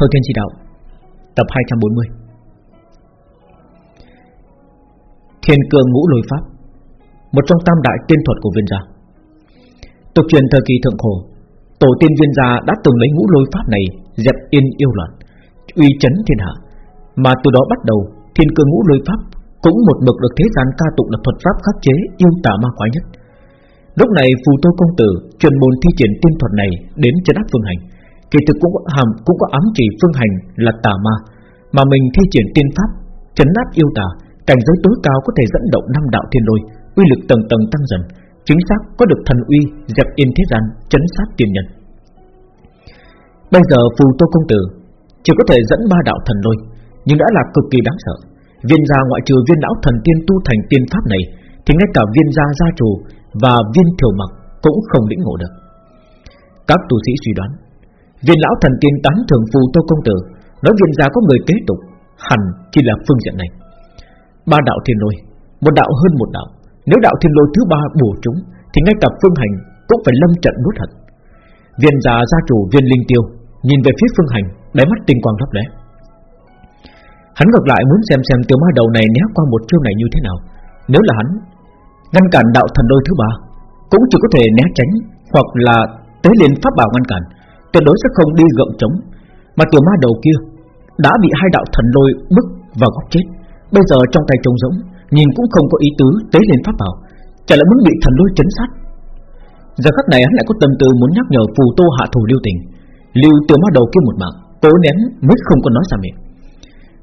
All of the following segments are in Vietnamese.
Thôi Thiên Chỉ Đạo, Tập 240 Thiên Cương Ngũ Lôi Pháp, Một trong tam đại tiên thuật của viên gia. Tục truyền thời kỳ thượng cổ, Tổ tiên viên gia đã từng lấy ngũ lôi pháp này Dẹp yên yêu loạn, Uy chấn thiên hạ. Mà từ đó bắt đầu, Thiên cương ngũ lôi pháp Cũng một mực được thế gian ca tụng là thuật pháp khắc chế Yêu tà ma quái nhất. Lúc này phù tô công tử truyền môn thi triển tiên thuật này Đến chân áp phương hành. Kỳ thực cũng có hàm, cũng có ám chỉ phương hành là tà ma, Mà mình thi triển tiên pháp, Chấn áp yêu tà, Cảnh giới tối cao có thể dẫn động năm đạo thiên lôi, Uy lực tầng tầng tăng dần, Chính xác có được thần uy Dẹp yên thế gian, chấn sát tiên nhân. Bây giờ phù tô công tử Chỉ có thể dẫn ba đạo thần lôi, Nhưng đã là cực kỳ đáng sợ. Viên gia ngoại trừ viên lão thần tiên tu thành tiên pháp này, Thì ngay cả viên gia gia chủ Và viên thiểu mặc Cũng không lĩnh ngộ được. Các tu sĩ suy đoán Viên lão thần tiên tán thường phù tô công tử, Nói viên gia có người kế tục, Hẳn chỉ là phương diện này. Ba đạo thiên lôi, Một đạo hơn một đạo. Nếu đạo thiên lôi thứ ba bổ chúng, Thì ngay cả phương hành cũng phải lâm trận nuốt hận. Viên gia gia chủ viên linh tiêu, Nhìn về phía phương hành, Đáy mắt tinh quang lấp lóe. Hắn ngược lại muốn xem xem tiểu ma đầu này né qua một chiêu này như thế nào. Nếu là hắn, Ngăn cản đạo thần lôi thứ ba, Cũng chỉ có thể né tránh Hoặc là tế liền pháp bảo ngăn cản. Tuyệt đối sẽ không đi gượng chống Mà tiểu ma đầu kia Đã bị hai đạo thần lôi bức vào góc chết. Bây giờ trong tay trống rỗng, Nhìn cũng không có ý tứ tế lên pháp bảo, Chả lẽ muốn bị thần lôi chấn sát? Giờ khắc này hắn lại có tâm tư muốn nhắc nhở phù tô hạ thủ lưu tình. Lưu tiểu ma đầu kia một mạng, Cố nén mới không có nói ra miệng.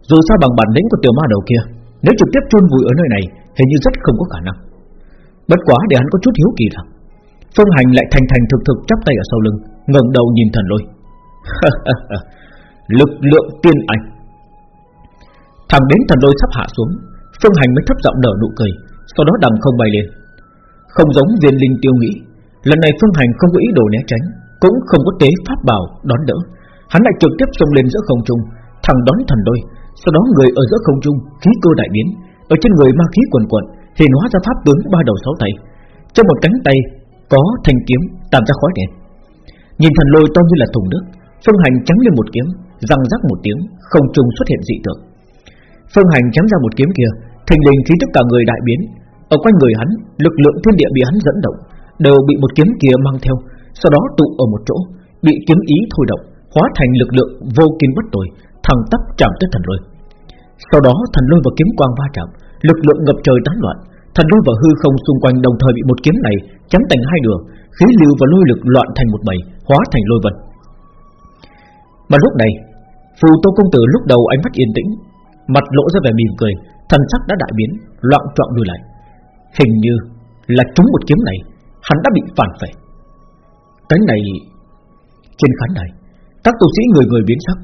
Dù sao bằng bản lĩnh của tiểu ma đầu kia, Nếu trực tiếp chôn vùi ở nơi này, Hình như rất không có khả năng. Bất quá để hắn có chút hiếu kỳ rằng Phương Hành lại thành thành thực thực chắp tay ở sau lưng, ngẩng đầu nhìn thần lôi. Lực lượng tiên ảnh. Thẳng đến thần lôi sắp hạ xuống, Phương Hành mới thấp giọng nở nụ cười, Sau đó đằng không bay lên. Không giống viên linh tiêu nghĩ, Lần này Phương Hành không có ý đồ né tránh, Cũng không có tế pháp bảo đón đỡ. Hắn lại trực tiếp xông lên giữa không trung, Thẳng đón thần lôi, Sau đó người ở giữa không trung, khí cơ đại biến, Ở trên người ma khí quần quần Hiện hóa ra pháp tướng ba đầu sáu tay. Trong một cánh tay có thanh kiếm tạm ra khói đen. Nhìn thần lôi to như là thùng nước, Phương Hành chém lên một kiếm, răng rắc một tiếng, không trung xuất hiện dị tượng. Phương Hành chém ra một kiếm kia, Thình lình khí tức cả người đại biến. Ở quanh người hắn, lực lượng thiên địa bị hắn dẫn động, Đều bị một kiếm kia mang theo, Sau đó tụ ở một chỗ, Bị kiếm ý thôi động, Hóa thành lực lượng vô kinh bất tồi, Thẳng tắp chạm tới thần lôi. Sau đó thần lôi và kiếm quang va chạm, Lực lượng ngập trời tán loạn Thần lôi và hư không xung quanh đồng thời bị một kiếm này chém thành hai nửa, khí lưu và lôi lực loạn thành một bầy, hóa thành lôi vật Mà lúc này, phù tô công tử lúc đầu ánh mắt yên tĩnh, mặt lộ ra vẻ mỉm cười, thần sắc đã đại biến, loạn trọn lùi lại. Hình như là trúng một kiếm này, hắn đã bị phản phệ. Cái này trên khán đài, các tu sĩ người người biến sắc,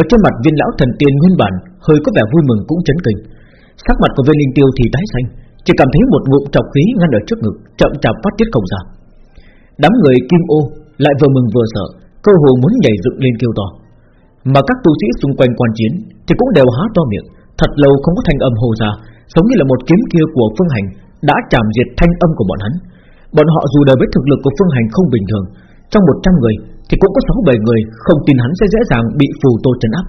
ở trên mặt viên lão thần tiên nguyên bản hơi có vẻ vui mừng cũng chấn kinh, sắc mặt của viên linh tiêu thì tái xanh, chỉ cảm thấy một ngụm trọc khí ngăn ở trước ngực, Chậm chạp phát tiết không ra. Đám người kim ô lại vừa mừng vừa sợ, Cơ hồ muốn nhảy dựng lên kêu to. Mà các tu sĩ xung quanh quan chiến Thì cũng đều há to miệng, Thật lâu không có thanh âm hồ ra, Giống như là một kiếm kia của Phương Hành Đã chạm diệt thanh âm của bọn hắn. Bọn họ dù đời với thực lực của Phương Hành không bình thường, Trong 100 người Thì cũng có 6-7 người không tin hắn sẽ dễ dàng bị phù tô trấn áp.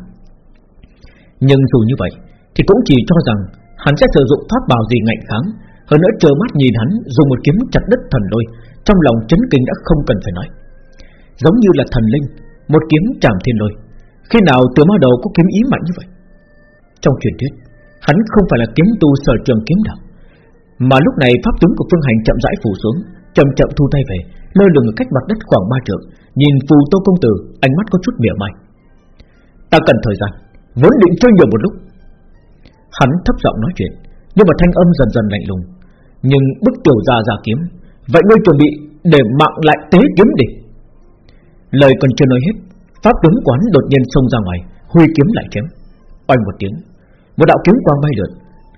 Nhưng dù như vậy Thì cũng chỉ cho rằng hắn sẽ sử dụng pháp bào gì ngạnh kháng. Hơn nữa trơ mắt nhìn hắn, dùng một kiếm chặt đứt thần lôi trong lòng chấn kinh đã không cần phải nói. Giống như là thần linh, một kiếm chạm thiên lôi khi nào từ ma đầu có kiếm ý mạnh như vậy? Trong truyền thuyết, hắn không phải là kiếm tu sở trường kiếm đạo. Mà lúc này pháp tướng của phương hành chậm rãi phủ xuống, chậm chậm thu tay về, lơ lửng ở cách mặt đất khoảng ba trượng. Nhìn phù tô công tử, ánh mắt có chút mỉa mai. Ta cần thời gian, vốn định chơi nhiều một lúc Hắn thấp giọng nói chuyện, Nhưng mà thanh âm dần dần lạnh lùng. Nhưng bức tiểu gia ra kiếm, Vậy ngươi chuẩn bị để mạng lại tế kiếm đi. Lời còn chưa nói hết, Pháp tướng quán đột nhiên xông ra ngoài, Huy kiếm lại chém. Oanh một tiếng, Một đạo kiếm quang bay lượn,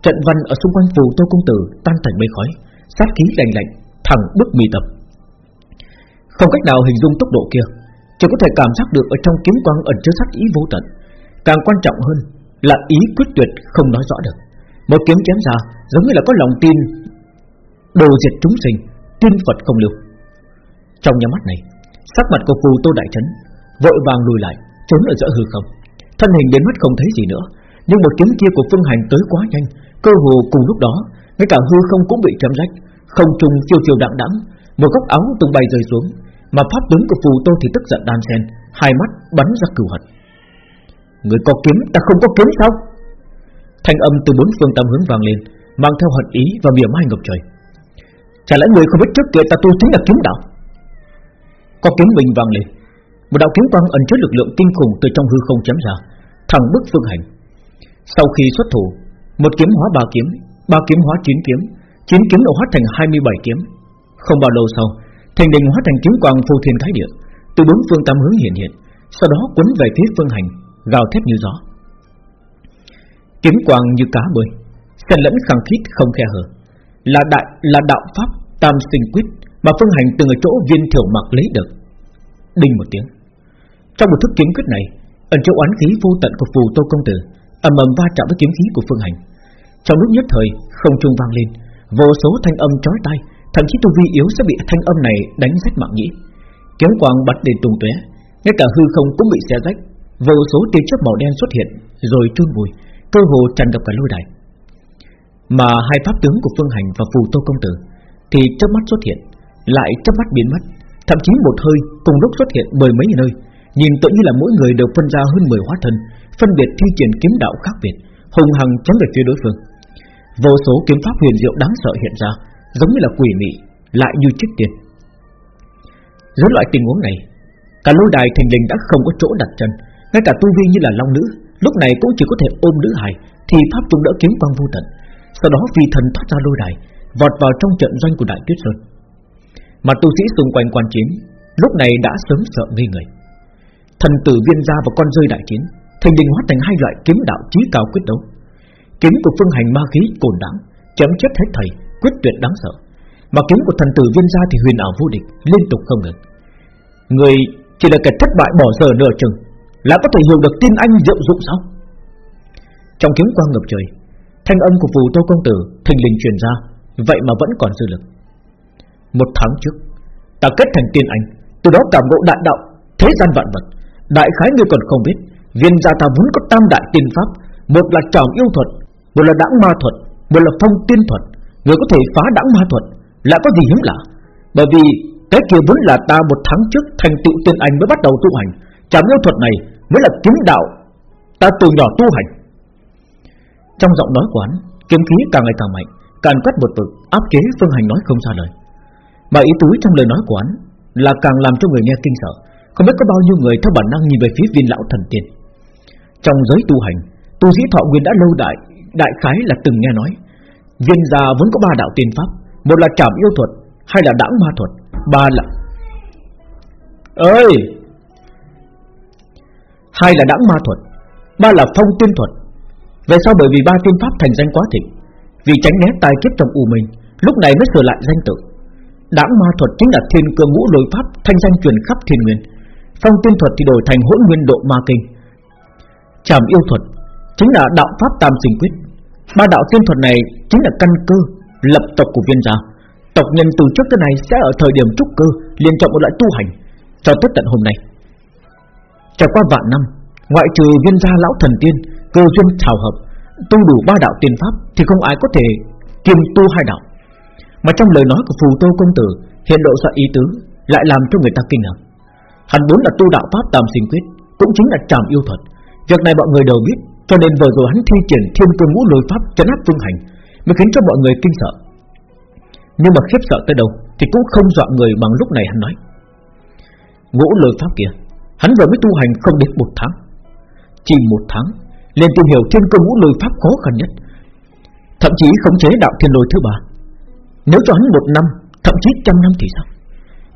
Trận văn ở xung quanh phù tô công tử tan thành mây khói, Sát khí lạnh lạnh, Thẳng bức mì tập Không cách nào hình dung tốc độ kia, Chỉ có thể cảm giác được ở trong kiếm quang ẩn chứa sát ý vô tận. Càng quan trọng hơn là ý quyết tuyệt không nói rõ được. Một kiếm chém ra giống như là có lòng tin đồ diệt chúng sinh, tiên Phật không lưu. Trong nhà mắt này, sắc mặt của phù Tô Đại Trấn vội vàng lùi lại, trốn ở giữa hư không. Thân hình biến mất không thấy gì nữa Nhưng một kiếm kia của Phương Hành tới quá nhanh Cơ hồ cùng lúc đó Ngay cả hư không cũng bị chém rách Không trùng chiều chiều đạm đẵng Một góc áo tung bay rơi xuống Mà pháp tướng của phù tô thì tức giận đan sen Hai mắt bắn ra cửu hận Người có kiếm, ta không có kiếm sao? Thanh âm từ bốn phương tam hướng vang lên, Mang theo hận ý và mỉa mai ngập trời. Chả lẽ người không biết trước kia ta tu chính là kiếm đạo? Có kiếm bình vang lên, Một đạo kiếm quang ẩn chứa lực lượng kinh khủng từ trong hư không chém ra, Thẳng bức phương hành. Sau khi xuất thủ, Một kiếm hóa ba kiếm Ba kiếm hóa chín kiếm Chín kiếm đã hóa thành 27 kiếm. Không bao lâu sau, Thành đình hóa thành kiếm quang phù thiên thái địa, Từ bốn phương tam hướng hiện hiện, Sau đó quấn về phía phương hành. Gào thét như gió. Kiếm quang như cá bơi, Xen lẫn khăng khít không khe hở. Là đại, là đạo pháp tam sinh quyết Mà phương hành từng ở chỗ viên thiểu mặc lấy được. Đinh một tiếng. Trong một thức kiếm quyết này, Ẩn chỗ oán khí vô tận của phù tô công tử, ầm ầm va chạm với kiếm khí của phương hành. Trong lúc nhất thời, không trung vang lên, Vô số thanh âm chói tai, Thậm chí tu vi yếu sẽ bị thanh âm này đánh rách mạng nhĩ. Kiếm quang bắn đến tung tóe, Ngay cả hư không cũng bị xé rách. Vô số tia chớp màu đen xuất hiện, Rồi chôn vùi Cơ hồ tràn ngập cả lôi đài. Mà hai pháp tướng của Phương Hành và Phù Tô Công Tử Thì chớp mắt xuất hiện, Lại chớp mắt biến mất. Thậm chí một hơi, cùng lúc xuất hiện mười mấy nơi, Nhìn tự như là mỗi người đều phân ra hơn 10 hóa thân, Phân biệt thi triển kiếm đạo khác biệt, Hùng hằng chém về phía đối phương. Vô số kiếm pháp huyền diệu đáng sợ hiện ra, Giống như là quỷ mị, Lại như trích tiền Dưới loại tình huống này, Cả lôi đài thành linh đã không có chỗ đặt chân ngay cả tu vi như là long nữ, Lúc này cũng chỉ có thể ôm nữ hài, Thì pháp trung đỡ kiếm quang vô tận. Sau đó vì thần thoát ra lôi đài, Vọt vào trong trận doanh của đại tuyết sơn. Mà tu sĩ xung quanh quan chiến, Lúc này đã sớm sợ ngây người. Thần tử viên gia và con rơi đại chiến, Thành đình hóa thành hai loại kiếm đạo chí cao quyết đấu. Kiếm của phương hành ma khí cồn đáng Chấm chết hết thầy, Quyết tuyệt đáng sợ. Mà kiếm của thần tử viên gia thì huyền ảo vô địch, Liên tục không ngừng. Người chỉ là kẻ thất bại bỏ giờ nửa chừng là có thể hiểu được tin anh diệu dụng sao? Trong kiếm quang ngập trời, Thanh âm của phù tô công tử, Thình lình truyền ra, Vậy mà vẫn còn dư lực. Một tháng trước, Ta kết thành tiên anh, Từ đó cảm ngộ đại đạo, Thế gian vạn vật. Đại khái ngươi còn không biết, Viên gia ta vốn có tam đại tiên pháp, Một là tròn yêu thuật, Một là đãng ma thuật, Một là phong tiên thuật. Người có thể phá đãng ma thuật, Lại có gì hiếm lạ? Bởi vì cái kia vốn là ta một tháng trước thành tựu tiên anh mới bắt đầu tu hành Trảm yêu thuật này mới là kiếm đạo ta từ nhỏ tu hành. Trong giọng nói của hắn, kiếm khí càng ngày càng mạnh càng cắt một vực áp chế phương hành nói không ra lời. Mà ý tứ trong lời nói của hắn là càng làm cho người nghe kinh sợ, không biết có bao nhiêu người theo bản năng nhìn về phía viên lão thần tiên. Trong giới tu hành, tu sĩ thọ nguyên đã lâu đại đại khái là từng nghe nói, viên gia vẫn có ba đạo tiên pháp, một là trảm yêu thuật, hai là đãng ma thuật, ba là ơi! Hai là đãng ma thuật, ba là phong tiên thuật. Về sau bởi vì ba tiên pháp thành danh quá thịnh, vì tránh né tai kiếp trong u minh, lúc này mới sửa lại danh tự. Đãng ma thuật chính là thiên cơ ngũ lôi pháp thanh danh truyền khắp thiên nguyên. Phong tiên thuật thì đổi thành hỗn nguyên độ ma kinh. Trảm yêu thuật chính là đạo pháp tam sinh quyết. Ba đạo tiên thuật này chính là căn cơ lập tộc của viên gia. Tộc nhân từ trước tới nay sẽ ở thời điểm trúc cơ liền chọn một loại tu hành cho tới tận hôm nay. Trải qua vạn năm, Ngoại trừ viên gia lão thần tiên Cơ duyên trào hợp, Tu đủ ba đạo tiên pháp Thì không ai có thể kiêm tu hai đạo. Mà trong lời nói của phù tô công tử, Hiện độ ra ý tứ, Lại làm cho người ta kinh ngạc Hắn muốn là tu đạo pháp tam sinh quyết, Cũng chính là trảm yêu thuật. Việc này mọi người đều biết, Cho nên vừa rồi hắn thi triển thiên cương ngũ lôi pháp chấn áp phương hành, Mới khiến cho mọi người kinh sợ. Nhưng mà khiếp sợ tới đâu Thì cũng không dọa người bằng lúc này hắn nói. Ngũ lôi pháp kia Hắn vừa mới tu hành không đến một tháng. Chỉ một tháng, liền tìm hiểu thiên cơ ngũ lôi pháp khó khăn nhất. Thậm chí khống chế đạo thiên lôi thứ ba. Nếu cho hắn một năm, Thậm chí trăm năm thì sao?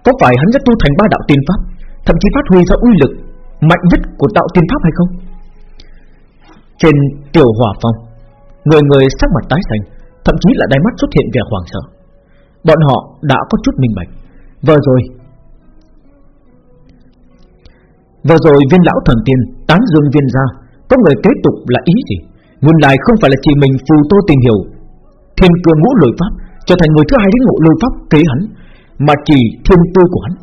Có phải hắn đã tu thành ba đạo tiên pháp, Thậm chí phát huy ra uy lực Mạnh nhất của đạo tiên pháp hay không? Trên tiểu hỏa phong, Người người sắc mặt tái xanh, Thậm chí là đáy mắt xuất hiện vẻ hoàng sợ. Bọn họ đã có chút minh bạch. Vừa rồi Vừa rồi viên lão thần tiên tán dương viên gia Có người kế tục là ý gì? Nguồn lại không phải là chỉ mình phù tô tìm hiểu. Thiên cương ngũ lôi pháp Trở thành người thứ hai đến ngũ lôi pháp kế hắn, Mà chỉ thiên tư của hắn.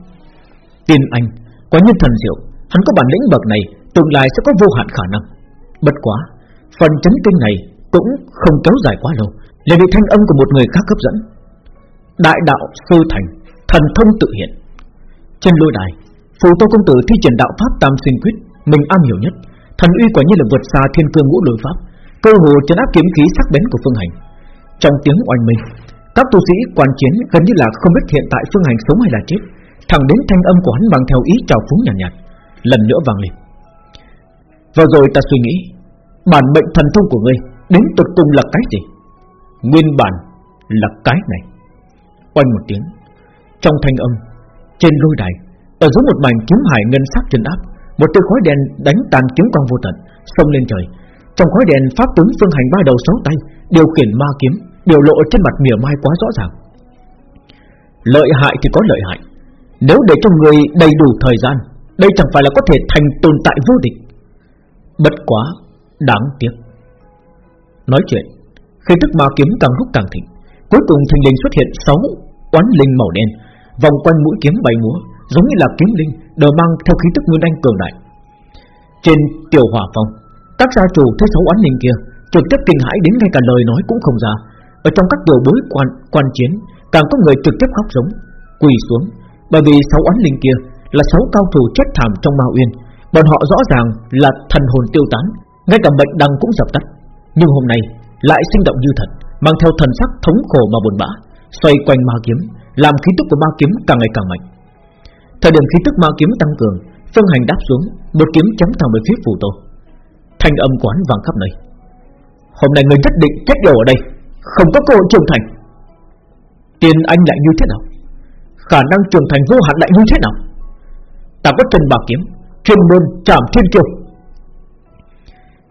Tiên anh, Quả nhiên thần diệu. Hắn có bản lĩnh bậc này, Tương lai sẽ có vô hạn khả năng. Bất quá, Phần chấn kinh này cũng không kéo dài quá lâu là bị thanh âm của một người khác hấp dẫn. Đại đạo sư thành, Thần thông tự hiện. Trên lôi đài Phù Tô Công Tử thi triển đạo pháp Tam Sinh Quyết Mình am hiểu nhất. Thần uy quả nhiên là vượt xa thiên cương ngũ lôi pháp. Cơ hồ chấn áp kiếm khí sắc bén của Phương Hành. Trong tiếng oanh minh Các tu sĩ quan chiến gần như là không biết hiện tại Phương Hành sống hay là chết. Thẳng đến thanh âm của hắn bằng theo ý trào phúng nhàn nhạt, nhạt Lần nữa vang lên. Vừa rồi ta suy nghĩ Bản mệnh thần thông của ngươi Đến tột cùng là cái gì? Nguyên bản là cái này. Oanh một tiếng Trong thanh âm Trên lôi đài ở dưới một mảnh kiếm hải ngân sắc trên áp, Một tia khói đen đánh tàn kiếm quang vô tận, Xông lên trời. Trong khói đen, pháp tướng phương hành ba đầu sáu tay, Điều khiển ma kiếm, Biểu lộ trên mặt mỉa mai quá rõ ràng. Lợi hại thì có lợi hại, Nếu để cho người đầy đủ thời gian, Đây chẳng phải là có thể thành tồn tại vô địch. Bất quá, Đáng tiếc. Nói chuyện, Khi tức ma kiếm càng lúc càng thịnh, Cuối cùng thình lình xuất hiện sáu oán linh màu đen, Vòng quanh mũi kiếm bay múa Giống như là kiếm linh Đều mang theo khí tức nguyên anh cường đại. Trên tiểu hỏa phong Các gia chủ thấy sáu oán linh kia Trực tiếp kinh hãi đến ngay cả lời nói cũng không ra. Ở trong các tiểu bối quan, quan chiến Càng có người trực tiếp khóc giống Quỳ xuống. Bởi vì sáu oán linh kia Là sáu cao thủ chết thảm trong ma uyên Bọn họ rõ ràng là thần hồn tiêu tán Ngay cả mệnh đăng cũng dập tắt. Nhưng hôm nay lại sinh động như thật Mang theo thần sắc thống khổ mà buồn bã Xoay quanh ma kiếm Làm khí tức của ma kiếm càng ngày càng mạnh. Thời điểm khí tức ma kiếm tăng cường, Phương hành đáp xuống, Một kiếm chém thẳng về phía phù tô. Thanh âm quán vang khắp nơi. Hôm nay người nhất định chết đều ở đây, Không có cơ hội trưởng thành. Tiền anh lại như thế nào? Khả năng trưởng thành vô hạn lại như thế nào? Ta có chân bà kiếm, chuyên môn chạm thiên kiêu.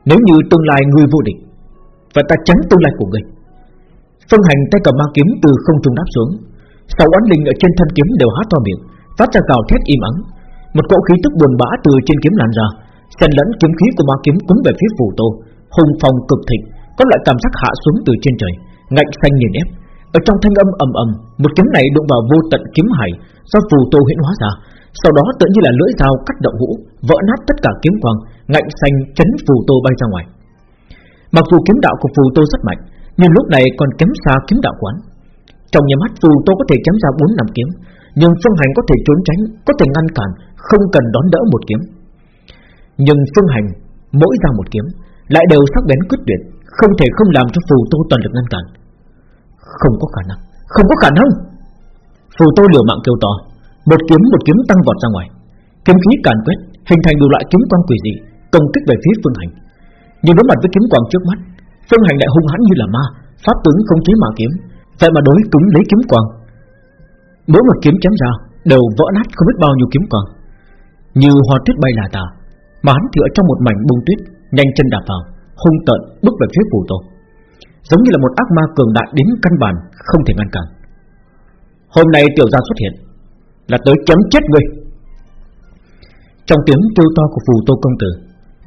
Nếu như tương lai người vô địch, Và ta tránh tương lai của người Phương hành tay cầm ma kiếm từ không trung đáp xuống, Sáu oán linh ở trên thân kiếm đều há to miệng Phát ra gào thét im ắng. Một cỗ khí tức buồn bã từ trên kiếm lan ra, xen lẫn kiếm khí của ma kiếm cuốn về phía phù tô Hùng phong cực thịnh, Có loại cảm giác hạ xuống từ trên trời, Ngạnh xanh nhìn ép. Ở trong thanh âm ầm ầm, Một kiếm này đụng vào vô tận kiếm hải Do phù tô huyễn hóa ra, sau đó tự như là lưỡi dao cắt động hũ, Vỡ nát tất cả kiếm quang, Ngạnh xanh chấn phù tô bay ra ngoài. Mặc dù kiếm đạo của phù tô rất mạnh, Nhưng lúc này còn kém xa kiếm đạo quán. Trong nhà mắt, phù tô có thể chém ra bốn năm kiếm nhưng phương hành có thể trốn tránh, Có thể ngăn cản, Không cần đón đỡ một kiếm. Nhưng phương hành, mỗi ra một kiếm, Lại đều sắc bén quyết tuyệt, Không thể không làm cho phù tô toàn lực ngăn cản. Không có khả năng, Không có khả năng. Phù tô liều mạng kêu to, một kiếm một kiếm tăng vọt ra ngoài. Kiếm khí càn quét, Hình thành đủ loại kiếm quang quỷ dị, Công kích về phía Phương Hành. Nhưng đối mặt với kiếm quang trước mắt, Phương Hành lại hung hãn như là ma, Pháp tướng không chế mà kiếm, Vậy mà đối cứng lấy kiếm quang Mỗi một kiếm chém ra Đều vỡ nát không biết bao nhiêu kiếm quang Như hoa tuyết bay là tà, Mà hắn thì ở trong một mảnh bông tuyết, Nhanh chân đạp vào, Hung tợn bước về phía phù tô. Giống như là một ác ma cường đại đến căn bản, Không thể ngăn cản. Hôm nay tiểu gia xuất hiện, là tới chấm chết ngươi. Trong tiếng kêu to của phù tô công tử,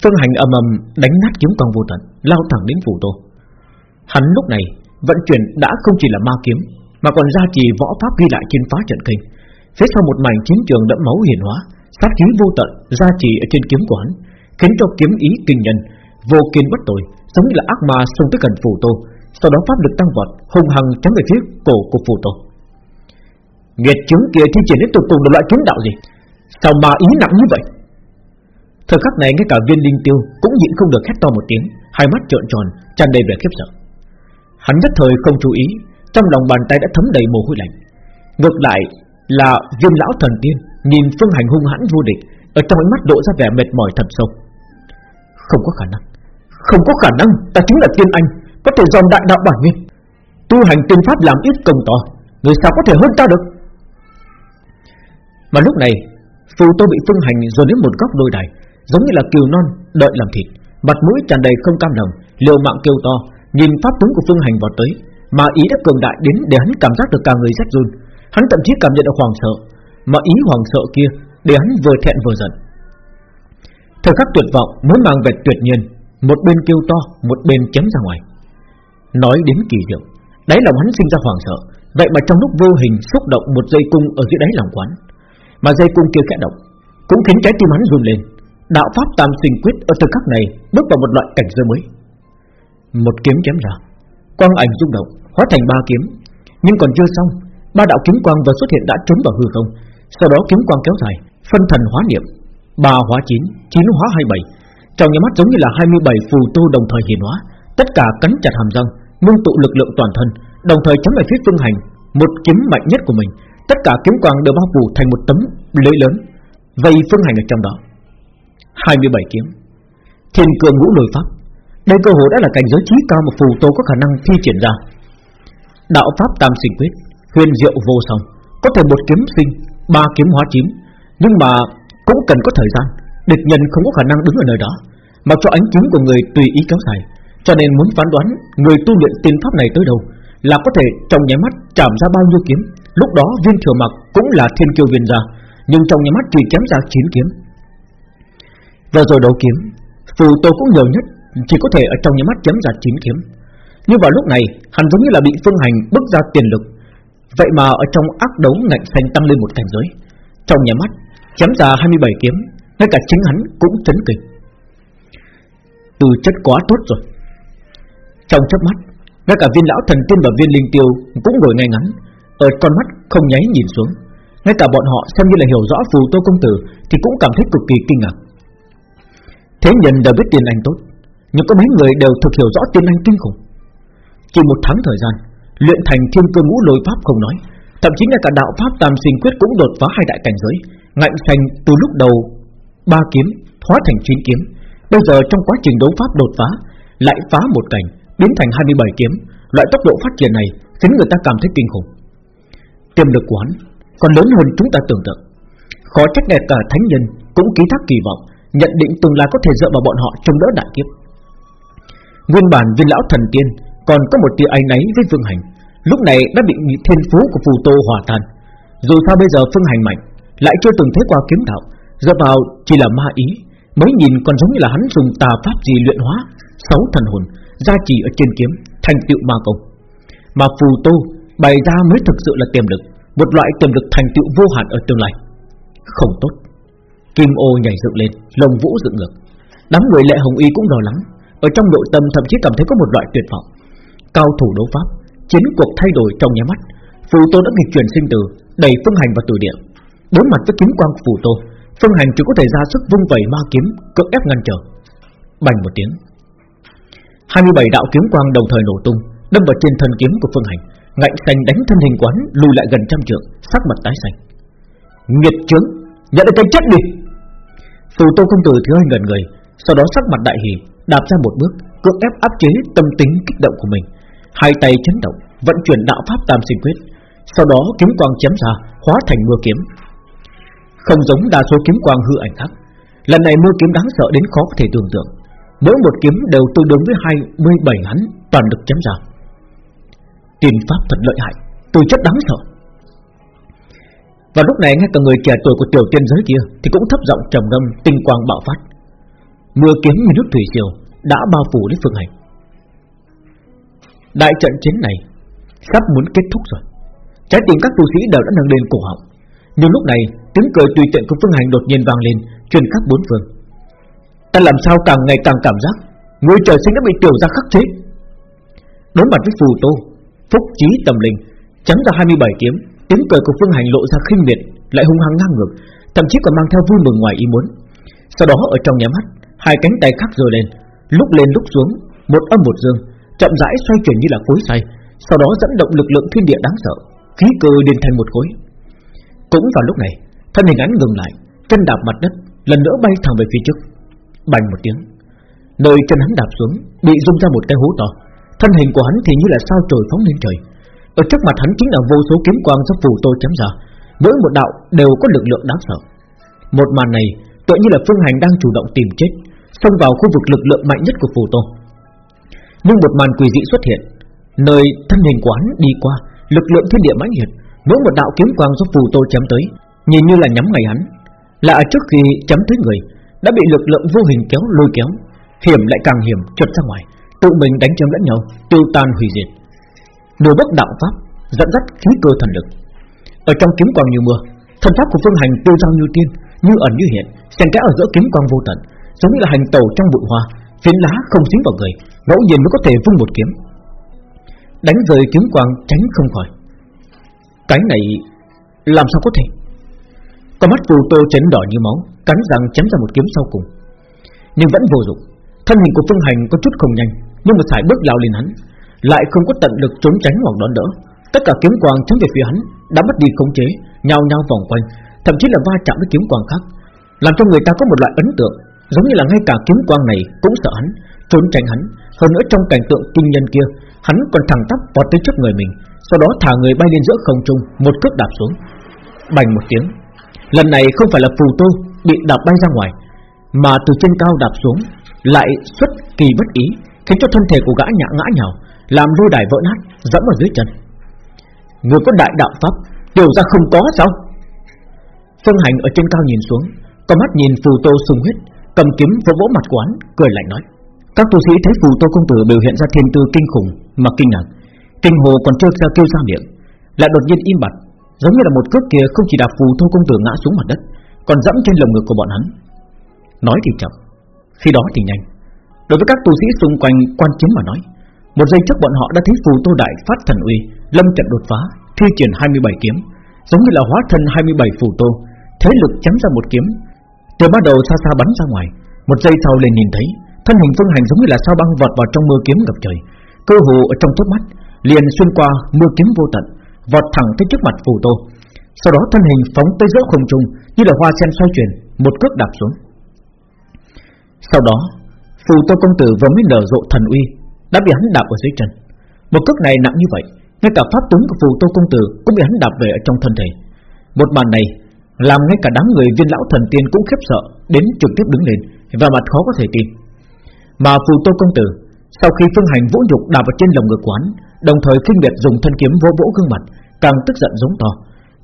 Phương hành ầm ầm đánh nát kiếm quang vô tận, Lao thẳng đến phù tô. Hắn lúc này vận chuyển đã không chỉ là ma kiếm mà còn gia trì võ pháp ghi lại trên phá trận kinh. Phía sau một mảnh chiến trường đẫm máu hiển hóa Sát khí vô tận gia trì ở trên kiếm quán, Khiến cho kiếm ý kinh nhân Vô kiên bất tội Giống như là ác ma xông tới gần phù tô Sau đó pháp lực tăng vọt hung hăng chém về phía cổ của phù tô. Nghiệt chứng kia thi triển đến tục cùng là loại kiếm đạo gì? Sao mà ý nặng như vậy? Thời khắc này ngay cả viên linh tiêu Cũng nhịn không được hét to một tiếng Hai mắt trợn tròn tràn đầy vẻ khiếp sợ. Hắn nhất thời không chú ý trong lòng bàn tay đã thấm đầy mồ hôi lạnh. Ngược lại là viêm lão thần tiên Nhìn phương hành hung hãn vô địch, Ở trong ánh mắt độ ra vẻ mệt mỏi thật sâu Không có khả năng, Không có khả năng, Ta chính là tiên anh, Có thể dòm đại đạo bản nguyên. Tu hành tiên pháp làm ít công to, Người sao có thể hơn ta được? Mà lúc này, Phù Tô bị Phương Hành dồn đến một góc đôi đài, Giống như là kiều non đợi làm thịt, Mặt mũi tràn đầy không cam lòng, Liều mạng kêu to, Nhìn pháp tướng của Phương Hành vào tới. Mà ý đã cường đại đến để hắn cảm giác được cả người rét run. Hắn thậm chí cảm nhận được hoàng sợ. Mà ý hoàng sợ kia Để hắn vừa thẹn vừa giận. Thời khắc tuyệt vọng muốn mang về tuyệt nhiên Một bên kêu to Một bên chém ra ngoài. Nói đến kỳ diệu Đấy lòng hắn sinh ra hoàng sợ. Vậy mà trong lúc vô hình xúc động một dây cung ở dưới đáy lòng quán mà dây cung kia kẽ động Cũng khiến trái tim hắn run lên. Đạo pháp tam sinh quyết ở thời khắc này bước vào một loại cảnh giới mới. Một kiếm chém ra, quang ảnh rung động, hóa thành ba kiếm, nhưng còn chưa xong, ba đạo kiếm quang vừa xuất hiện đã trốn vào hư không, sau đó kiếm quang kéo dài, phân thần hóa niệm, ba hóa chín, chín hóa hai bảy, trong nhà mắt giống như là 27 phù tu đồng thời hiện hóa, tất cả cắn chặt hàm răng, ngưng tụ lực lượng toàn thân, đồng thời chấm về phía phương hành, một kiếm mạnh nhất của mình, tất cả kiếm quang đều bao phủ thành một tấm lưới lớn, vây phương hành ở trong đó. 27 kiếm, thiên cường ngũ lôi pháp, đây cơ hội đã là cảnh giới trí cao mà phù tô có khả năng thi triển ra. Đạo pháp tam sinh quyết, huyền diệu vô song, có thể một kiếm sinh, ba kiếm hóa chín, nhưng mà cũng cần có thời gian, địch nhân không có khả năng đứng ở nơi đó, mà cho ánh kiếm của người tùy ý kéo dài, cho nên muốn phán đoán người tu luyện tiên pháp này tới đâu, là có thể trong nháy mắt chạm ra bao nhiêu kiếm. Lúc đó viên thừa mặc cũng là thiên kiêu viên gia, nhưng trong nháy mắt chỉ chém ra chín kiếm. Vừa rồi đấu kiếm, phù tô cũng nhiều nhất chỉ có thể ở trong nháy mắt chém ra chín kiếm. Nhưng vào lúc này, hắn giống như là bị phương hành bước ra tiền lực, vậy mà ở trong ác đấu ngạnh xanh tăng lên một cảnh giới. Trong nhà mắt chém ra 27 kiếm, ngay cả chính hắn cũng chấn kinh. Từ chất quá tốt rồi. Trong chớp mắt, ngay cả viên lão thần tiên và viên linh tiêu cũng ngồi ngay ngắn, ở con mắt không nháy nhìn xuống. Ngay cả bọn họ xem như là hiểu rõ phù tô công tử thì cũng cảm thấy cực kỳ kinh ngạc. Thế nhân đều biết tiền anh tốt, nhưng có mấy người đều thực hiểu rõ tiền anh kinh khủng. Chỉ một tháng thời gian, luyện thành thiên cơ ngũ lôi pháp không nói, thậm chí ngay cả đạo pháp tam sinh quyết cũng đột phá hai đại cảnh giới, ngạnh thành từ lúc đầu ba kiếm hóa thành chín kiếm, bây giờ trong quá trình đấu pháp đột phá lại phá một cảnh biến thành 27 kiếm, loại tốc độ phát triển này khiến người ta cảm thấy kinh khủng. Tiềm lực của hắn còn lớn hơn chúng ta tưởng tượng. Khó trách ngay cả thánh nhân cũng ký thác kỳ vọng, nhận định tương lai có thể dựa vào bọn họ trong đỡ đại kiếp. Nguyên bản viên lão thần tiên còn có một tia áy náy với Phương Hành, lúc này đã bị thiên phú của phù tô hòa tan. Dù sao bây giờ Phương Hành mạnh, lại chưa từng thấy qua kiếm đạo, giờ vào chỉ là ma ý, mới nhìn còn giống như là hắn dùng tà pháp gì luyện hóa sáu thần hồn gia trì ở trên kiếm thành tựu ma công. Mà phù tô bày ra mới thực sự là tiềm lực một loại tiềm lực thành tựu vô hạn ở tương lai. Không tốt. Kim ô nhảy dựng lên lồng vũ dựng ngược. Đám người lệ hồng y cũng lo lắng. Ở trong nội tâm thậm chí cảm thấy có một loại tuyệt vọng cao thủ đấu pháp chiến cuộc thay đổi trong nháy mắt. Phù tô đã nghịch chuyển sinh tử đẩy phương hành vào tử địa. Đối mặt với kiếm quang phù tô phương hành chỉ có thể ra sức vung vẩy ma kiếm cưỡng ép ngăn trở. Bành một tiếng. 27 đạo kiếm quang đồng thời nổ tung, đâm vào trên thân kiếm của Phương Hành, ngạnh xanh đánh thân hình quán lùi lại gần trăm trượng, sắc mặt tái xanh. Nghiệt chứng, nhận được cái chết đi. Phù Tô công tử thiếu hơi gần người, sau đó sắc mặt đại hỉ, đạp ra một bước, cưỡng ép áp chế tâm tính kích động của mình, hai tay chấn động, vận chuyển đạo pháp tam sinh quyết, sau đó kiếm quang chém ra, hóa thành mưa kiếm. Không giống đa số kiếm quang hư ảnh khác, lần này mưa kiếm đáng sợ đến khó có thể tưởng tượng. Mỗi một kiếm đều tương đương với 27 hắn toàn lực chém ra. Tiền pháp thật lợi hại Từ chất đáng sợ. Và lúc này ngay cả người trẻ tuổi của tiểu tiên giới kia Thì cũng thấp giọng trầm ngâm tinh quang bạo phát. Mưa kiếm như nước thủy triều Đã bao phủ đến phương hành. Đại trận chiến này Sắp muốn kết thúc rồi. Trái tim các tu sĩ đều đã nâng lên cổ họng. Nhưng lúc này, tiếng cười tùy tiện của phương hành đột nhiên vang lên, Truyền khắp bốn phương. Ta làm sao càng ngày càng cảm giác Người trời sinh đã bị tiểu ra khắc chế? Đối mặt với phù tô, Phúc trí tầm linh Trắng ra 27 kiếm, Tiếng cười của phương hành lộ ra khinh miệt, Lại hung hăng ngang ngược, Thậm chí còn mang theo vui mừng ngoài ý muốn. Sau đó, ở trong nhà mắt, Hai cánh tay khắc rồi lên, Lúc lên lúc xuống, Một âm một dương Chậm rãi xoay chuyển như là cối xoay, Sau đó dẫn động lực lượng thiên địa đáng sợ, Khí cơ điên thành một khối. Cũng vào lúc này, Thân hình ánh ngừng lại, Chân đạp mặt đất, Lần nữa bay thẳng về phía trước. Bành một tiếng, nơi chân hắn đạp xuống, bị rung ra một cái hố to. Thân hình của hắn thì như là sao trời phóng lên trời. Ở trước mặt hắn chính là vô số kiếm quang do phù tô chém ra, mỗi một đạo đều có lực lượng đáng sợ. Một màn này tựa như là phương hành đang chủ động tìm chết, xông vào khu vực lực lượng mạnh nhất của phù tô nhưng một màn quỷ dị xuất hiện nơi thân hình quán đi qua lực lượng thiên địa mãnh liệt mỗi một đạo kiếm quang do phù tô chém tới nhìn như là nhắm ngay hắn là trước khi chém tới người đã bị lực lượng vô hình kéo lôi kéo, hiểm lại càng hiểm trượt ra ngoài, tự mình đánh chém lẫn nhau, tiêu tan hủy diệt. Nửa bất đạo pháp dẫn dắt khí cơ thần lực. Ở trong kiếm quang như mưa, thần pháp của phương hành tiêu giao như tiên, Như ẩn như hiện Xen kẽ ở giữa kiếm quang vô tận Giống như là hành tàu trong bụi hoa Phiến lá không dính vào người, ngẫu nhiên mới có thể vung một kiếm. Đánh rơi kiếm quang tránh không khỏi. Cái này Làm sao có thể? Con mắt phù tô chấn đỏ như máu, Cắn răng chém ra một kiếm sau cùng. Nhưng vẫn vô dụng. Thân hình của Phương Hành có chút không nhanh, Nhưng một sải bước lao lên hắn, Lại không có tận lực trốn tránh hoặc đón đỡ. Tất cả kiếm quang chém về phía hắn, Đã mất đi khống chế, nhào nhào vòng quanh, Thậm chí là va chạm với kiếm quang khác, Làm cho người ta có một loại ấn tượng. Giống như là ngay cả kiếm quang này cũng sợ hắn, Trốn tránh hắn. Hơn nữa trong cảnh tượng kinh nhân kia, Hắn còn thẳng tắp vọt tới trước người mình, Sau đó thả người bay lên giữa không trung, Một cước đạp xuống. Bành một tiếng. Lần này không phải là phù tô bị đạp bay ra ngoài, Mà từ trên cao đạp xuống, Lại xuất kỳ bất ý, Khiến cho thân thể của gã nhã ngã nhào, Làm lôi đài vỡ nát dẫm ở dưới chân. Người có đại đạo pháp, Điều ra không có sao? Phương Hành ở trên cao nhìn xuống Có mắt nhìn phù tô sung huyết Cầm kiếm vỗ vỗ mặt quán, Cười lạnh nói, Các tu sĩ thấy phù tô công tử biểu hiện ra thiên tư kinh khủng Mà kinh ngạc. Kinh hồ còn chưa ra kêu ra miệng, Lại đột nhiên im bặt, Giống như là một cước kia không chỉ đạp phù tô công tử ngã xuống mặt đất, Còn dẫm trên lồng ngực của bọn hắn. Nói thì chậm, Khi đó thì nhanh. Đối với các tu sĩ xung quanh quan chiến mà nói, Một giây trước bọn họ đã thấy phù tô đại phát thần uy, Lâm trận đột phá, Thi triển 27 kiếm, Giống như là hóa thân 27 phù tô, Thế lực chém ra một kiếm từ bắt đầu xa xa bắn ra ngoài. Một giây sau lên nhìn thấy, Thân hình phương hành giống như là sao băng vọt vào trong mưa kiếm ngập trời. Cơ hồ ở trong chớp mắt, Liền xuyên qua mưa kiếm vô tận, Vọt thẳng tới trước mặt phù tô. Sau đó thân hình phóng tới giữa không trung, Như là hoa sen xoay chuyển, Một cước đạp xuống. Sau đó, Phù tô công tử vừa mới nở rộ thần uy, Đã bị hắn đạp ở dưới chân. Một cước này nặng như vậy, ngay cả pháp tướng của phù tô công tử cũng bị hắn đạp về ở trong thân thể. Một màn này làm ngay cả đám người viên lão thần tiên cũng khiếp sợ, đến trực tiếp đứng lên và mặt khó có thể tin. Mà phù tô công tử sau khi phương hành vũ nhục đạp vào trên lồng ngực quán, đồng thời kinh biệt dùng thân kiếm vô vỗ gương mặt, càng tức giận giống to,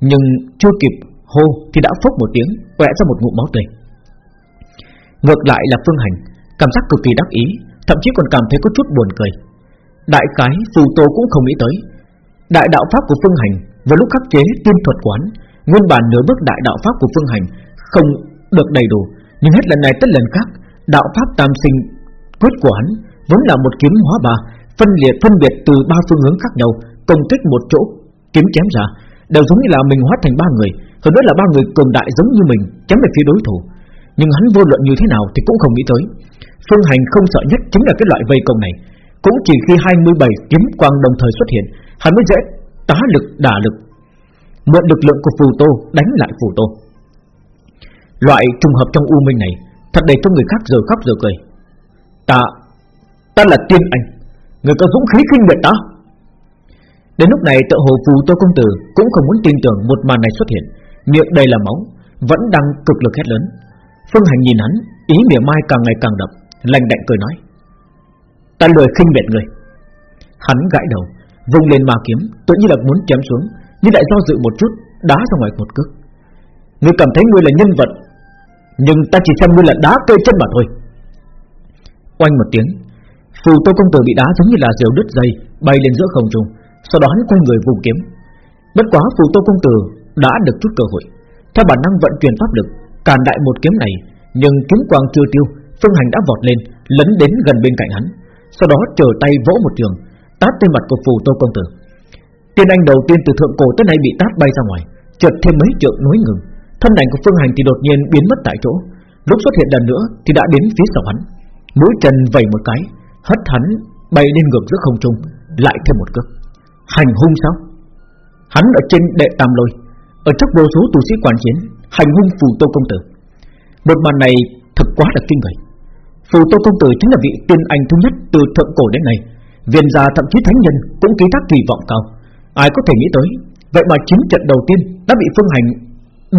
nhưng chưa kịp hô thì đã phốc một tiếng, quẹ ra một ngụm máu tươi. Ngược lại là phương hành, cảm giác cực kỳ đắc ý, thậm chí còn cảm thấy có chút buồn cười. Đại cái phù tô cũng không nghĩ tới Đại đạo pháp của Phương Hành vào lúc khắc chế tiên thuật quán, nguyên bản nửa bước đại đạo pháp của Phương Hành không được đầy đủ, nhưng hết lần này tới lần khác, đạo pháp tam sinh quyết của hắn vốn là một kiếm hóa ba, phân liệt phân biệt từ ba phương hướng khác nhau, công kích một chỗ, kiếm chém ra, đều giống như là mình hóa thành ba người, hơn nữa là ba người cường đại giống như mình chém về phía đối thủ. Nhưng hắn vô luận như thế nào thì cũng không nghĩ tới, Phương Hành không sợ nhất chính là cái loại vây công này, cũng chỉ khi 27 kiếm quang đồng thời xuất hiện Hắn mới dễ tá lực đả lực Mượn lực lượng của phù tô Đánh lại phù tô. Loại trùng hợp trong u minh này Thật để cho người khác giờ khóc giờ cười. Ta Ta là tiên anh Người có dũng khí khinh biệt ta Đến lúc này tự hồ phù tô công tử Cũng không muốn tin tưởng một màn này xuất hiện. Miệng đầy là máu Vẫn đang cực lực hét lớn. Phương Hành nhìn hắn Ý mỉa mai càng ngày càng đậm Lành đạnh cười nói Ta lười khinh biệt người. Hắn gãi đầu vung lên ma kiếm, tự nhiên là muốn chém xuống, nhưng lại do dự một chút, đá ra ngoài một cước. Ngươi cảm thấy ngươi là nhân vật, nhưng ta chỉ xem ngươi là đá cây chân mà thôi. Oanh một tiếng, phù tô công tử bị đá giống như là diều đứt dây, bay lên giữa không trung, sau đó hắn quay người vùng kiếm. Bất quá phù tô công tử đã được chút cơ hội, theo bản năng vận chuyển pháp lực, càn đại một kiếm này, nhưng kiếm quang chưa tiêu, phương hành đã vọt lên, lấn đến gần bên cạnh hắn, sau đó trở tay vỗ một trường tát trên mặt của phù tô công tử. Tiên anh đầu tiên từ thượng cổ tới nay bị tát bay ra ngoài, chợt thêm mấy trượng núi ngừng, thân ảnh của phương hành thì đột nhiên biến mất tại chỗ. Lúc xuất hiện lần nữa thì đã đến phía sau hắn, mũi chân vẩy một cái, hất hắn bay lên ngược giữa không trung, lại thêm một cước. Hành hung sao? Hắn ở trên đệ tam lôi, ở trước vô số tù sĩ quản chiến, hành hung phù tô công tử. Một màn này thật quá là kinh người. Phù tô công tử chính là vị tiên anh thứ nhất từ thượng cổ đến nay Viên gia thậm chí thánh nhân cũng ký thác kỳ vọng cao Ai có thể nghĩ tới? Vậy mà chính trận đầu tiên đã bị phương hành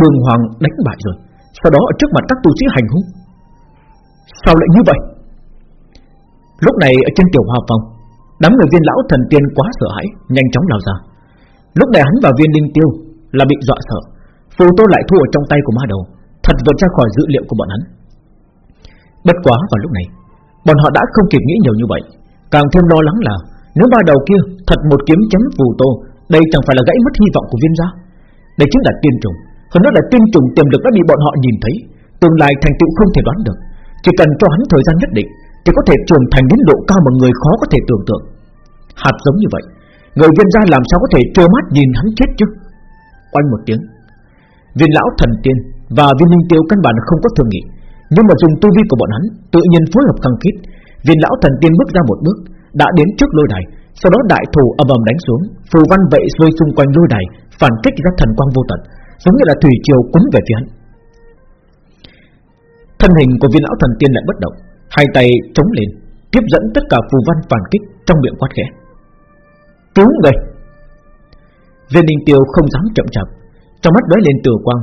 Đường hoàng đánh bại rồi. Sau đó ở trước mặt các tu sĩ hành hung. Sao lại như vậy? Lúc này ở trên tiểu hòa phòng, Đám người viên lão thần tiên quá sợ hãi, Nhanh chóng lao ra. Lúc này hắn và viên linh tiêu là bị dọa sợ. Phù tô lại thua ở trong tay của ma đầu, Thật vượt ra khỏi dữ liệu của bọn hắn. Bất quá vào lúc này, Bọn họ đã không kịp nghĩ nhiều như vậy. Càng thêm lo lắng là nếu ba đầu kia thật một kiếm chém phù tô, Đây chẳng phải là gãy mất hy vọng của viên gia. Đây chính là tiên trùng. Hơn nữa là tiên trùng tiềm lực đã bị bọn họ nhìn thấy, Tương lai thành tựu không thể đoán được. Chỉ cần cho hắn thời gian nhất định, Thì có thể trưởng thành đến độ cao mà người khó có thể tưởng tượng. Hạt giống như vậy, Người viên gia làm sao có thể trơ mắt nhìn hắn chết chứ? Quanh một tiếng, Viên lão thần tiên và viên linh tiêu căn bản không có thương nghị. Nhưng mà dùng tu vi của bọn hắn, Tự nhiên phối hợp căng khít, Viên lão thần tiên bước ra một bước đã đến trước lôi đài, Sau đó đại thủ ầm ầm đánh xuống, Phù văn vậy rơi xung quanh lôi đài, Phản kích ra thần quang vô tận, Giống như là thủy triều cuốn về phía hắn. Thân hình của viên lão thần tiên lại bất động, Hai tay chống lên, Tiếp dẫn tất cả phù văn phản kích trong miệng quát khẽ. Cứu người! Viên đình tiêu không dám chậm chạp, Trong mắt đói lên tử quang,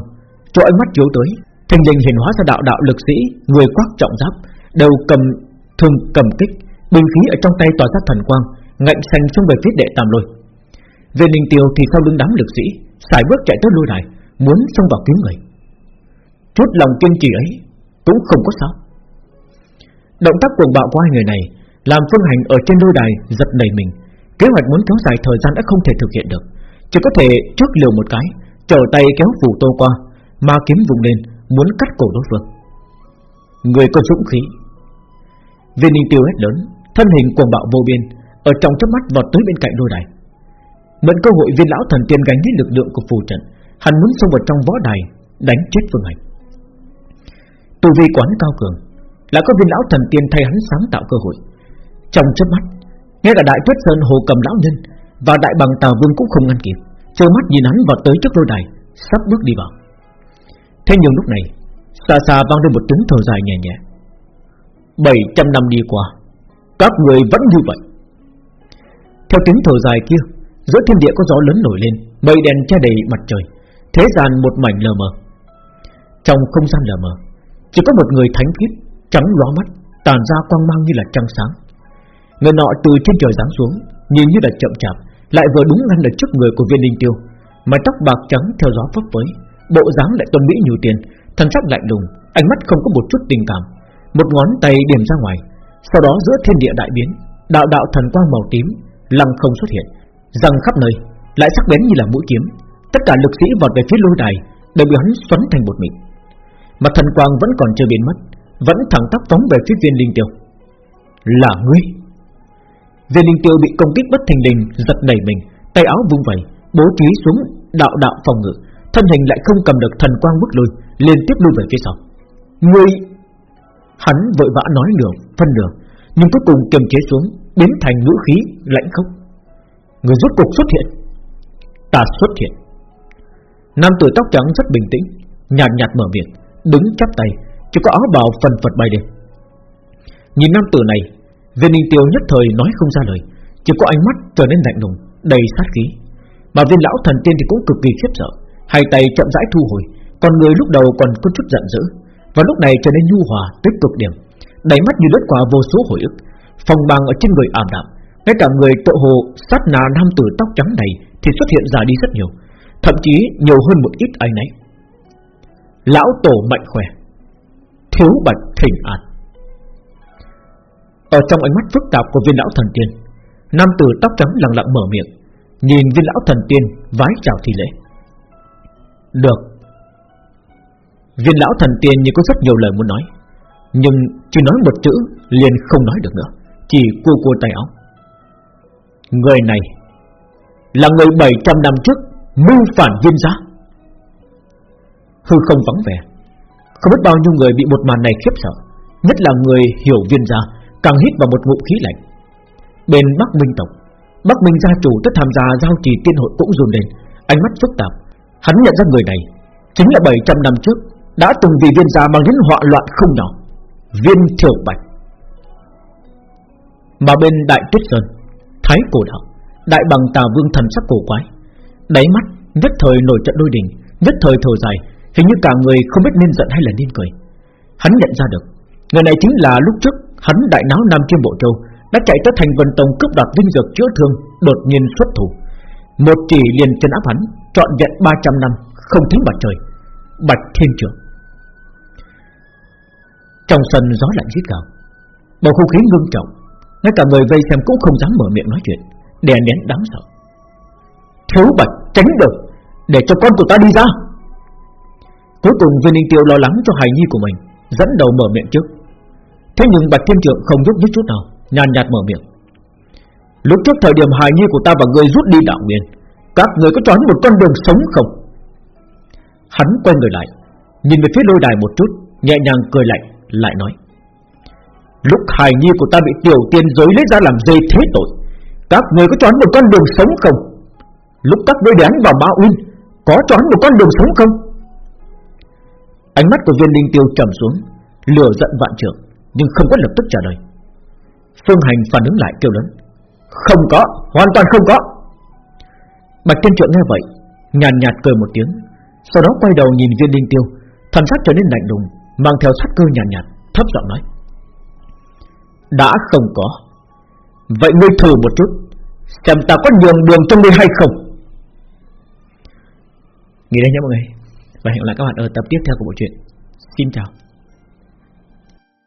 Chỗ ánh mắt chiếu tới, Thình lình hiển hóa ra đạo đạo lực sĩ, Người quát trọng giáp, Đều cầm thường cầm kích bình khí ở trong tay tỏa ra thần quang, Ngạnh xanh xông về phía đệ tam lôi. Viên ninh tiêu thì sau lưng đám lực sĩ xài bước chạy tới lôi đài, Muốn xông vào cứu người. Chút lòng kiên trì ấy Cũng không có sao. Động tác cuồng bạo của hai người này Làm phương hành ở trên lôi đài giật đầy mình. Kế hoạch muốn kéo dài thời gian đã không thể thực hiện được. Chỉ có thể trước liều một cái, Trở tay kéo phủ tô qua, Ma kiếm vùng lên, Muốn cắt cổ đối phương. Người có dũng khí. Viên ninh tiêu hét lớn. Thân hình cuồng bạo vô biên Ở trong chớp mắt vọt tới bên cạnh lôi đài Mượn cơ hội viên lão thần tiên gánh hết lực lượng của phù trận Hắn muốn xông vào trong võ đài Đánh chết phương hành Tu vi quán cao cường Là có viên lão thần tiên thay hắn sáng tạo cơ hội Trong chớp mắt ngay cả đại tuyết sơn hồ cầm lão nhân và đại bằng tà vương cũng không ngăn kịp, trơ mắt nhìn hắn vào tới trước đôi đài, sắp bước đi vào. Thế nhưng lúc này, xa xa vang lên một tiếng thở dài nhẹ nhẹ. 700 năm đi qua, các người vẫn như vậy. Theo tiếng thở dài kia, giữa thiên địa có gió lớn nổi lên, mây đen che đầy mặt trời, thế gian một mảnh lờ mờ. Trong không gian lờ mờ, chỉ có một người thánh khiết, trắng lóa mắt, tàn ra quang mang như là trăng sáng Người nọ từ trên trời giáng xuống Nhìn như là chậm chạp Lại vừa đúng ngăn được trước người của viên linh tiêu Mái tóc bạc trắng theo gió phấp phới Bộ dáng lại tuân mỹ nhiều tiền Thần sắc lạnh lùng Ánh mắt không có một chút tình cảm Một ngón tay điểm ra ngoài sau đó giữa thiên địa đại biến Đạo đạo thần quang màu tím Lăng không xuất hiện. Răng khắp nơi Lại sắc bén như là mũi kiếm. Tất cả lực sĩ vọt về phía lôi đài Đều bị hắn xoắn thành một mình Mà thần quang vẫn còn chưa biến mất Vẫn thẳng tắp phóng về phía viên linh tiêu. Là ngươi. Viên Linh Tiêu bị công kích bất thành đình giật đẩy mình, tay áo vung vẩy, bố trí xuống đạo đạo phòng ngự, thân hình lại không cầm được thần quang bước lui, liên tiếp lui về phía sau. Ngươi, hắn vội vã nói nửa phân nửa, nhưng cuối cùng kiềm chế xuống, biến thành ngữ khí lạnh khốc. Người rốt cục xuất hiện, ta xuất hiện. Nam tử tóc trắng rất bình tĩnh, nhạt nhạt mở miệng, đứng chắp tay, chỉ có áo bào phần phật bay lên. Nhìn nam tử này Viên Ninh Tiêu nhất thời nói không ra lời, chỉ có ánh mắt trở nên lạnh lùng, đầy sát khí. Mà viên lão thần tiên thì cũng cực kỳ khiếp sợ, hai tay chậm rãi thu hồi, còn người lúc đầu còn có chút giận dữ, và lúc này trở nên nhu hòa tới cực điểm, đầy mắt như lướt qua vô số hồi ức, Phòng bằng ở trên người ảm đạm, ngay cả người tự hồ sát nà nam tử tóc trắng này thì xuất hiện già đi rất nhiều, thậm chí nhiều hơn một ít anh nấy. Lão tổ mạnh khỏe, thiếu bạch thỉnh an. Ở trong ánh mắt phức tạp của viên lão thần tiên Nam tử tóc trắng lặng lặng mở miệng Nhìn viên lão thần tiên vái chào thi lễ Được Viên lão thần tiên như có rất nhiều lời muốn nói Nhưng chỉ nói một chữ liền không nói được nữa Chỉ cua cua tay áo Người này Là người 700 năm trước Mưu phản viên giá Hư không vắng vẻ Không biết bao nhiêu người bị một màn này khiếp sợ Nhất là người hiểu viên gia càng hít vào một ngụm khí lạnh. Bên Bắc Minh tộc, Bắc Minh gia chủ tất tham gia giao trì tiên hội cũng run lên, ánh mắt phức tạp. Hắn nhận ra người này chính là 700 năm trước đã từng vì viên gia mang đến họa loạn không nhỏ, viên thiểu bạch. Mà bên Đại Tuyết Sơn, Thái Cổ Đạo, Đại Bằng Tà Vương thần sắc cổ quái, đáy mắt nhất thời nổi trận đôi đình, nhất thời thở dài, hình như cả người không biết nên giận hay là nên cười. Hắn nhận ra được, người này chính là lúc trước Hắn đại náo Nam Chiêm Bộ Châu Đã chạy tới thành Vân Tông cướp đoạt linh dược chữa thương Đột nhiên xuất thủ Một chỉ liền chân áp hắn Trọn vẹn 300 năm không thấy mặt trời Bạch Thiên Trưởng trong sân gió lạnh rít gào. Bầu không khí ngưng trọng. Ngay cả người vây xem cũng không dám mở miệng nói chuyện. Đè nén đáng sợ. Thiếu bạch tránh được. Để cho con của ta đi ra. Cuối cùng Viên Ninh Tiêu lo lắng cho hài nhi của mình, Dẫn đầu mở miệng trước. Thế nhưng Bạch Thiên Trượng không giúp nhích chút nào, Nhàn nhạt mở miệng. Lúc trước thời điểm hài nhi của ta và người rút đi đạo nguyên, Các người có chọn một con đường sống không? Hắn quay người lại, Nhìn về phía lôi đài một chút, Nhẹ nhàng cười lạnh lại nói Lúc hài nhi của ta bị tiểu tiên dối lấy ra làm dây thế tội Các người có chọn một con đường sống không? Lúc các ngươi đánh vào Ma Uyên Có chọn một con đường sống không? Ánh mắt của viên linh tiêu trầm xuống Lửa giận vạn trưởng Nhưng không có lập tức trả lời. Phương Hành phản ứng lại kêu lớn Không có, hoàn toàn không có. Bạch tiên Trượng nghe vậy Nhàn nhạt cười một tiếng Sau đó quay đầu nhìn viên linh tiêu Thần sắc trở nên lạnh lùng Mang theo sắc cơ nhàn nhạt, nhạt Thấp giọng nói. Đã không có. Vậy ngươi thử một chút Xem ta có nhường đường cho ngươi hay không. Nghỉ đây nhé mọi người Và hẹn gặp lại các bạn ở tập tiếp theo của bộ truyện. Xin chào.